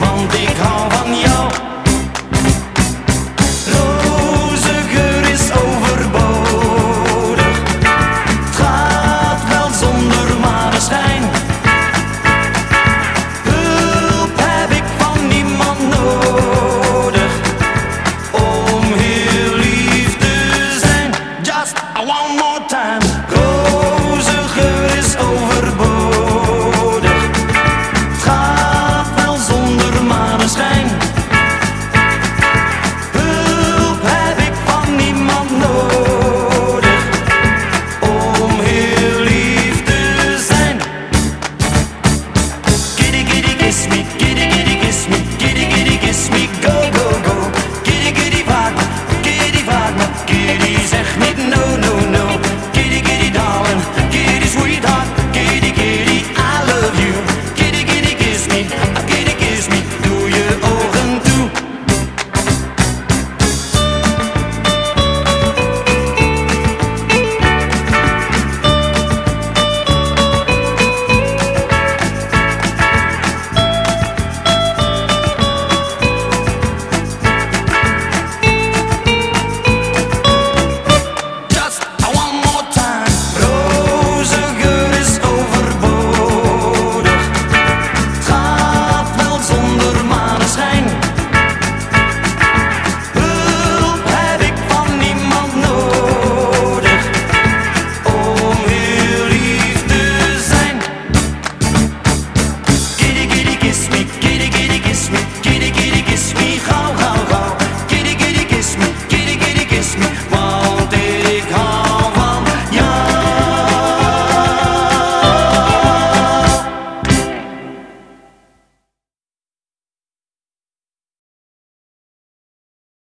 on des grands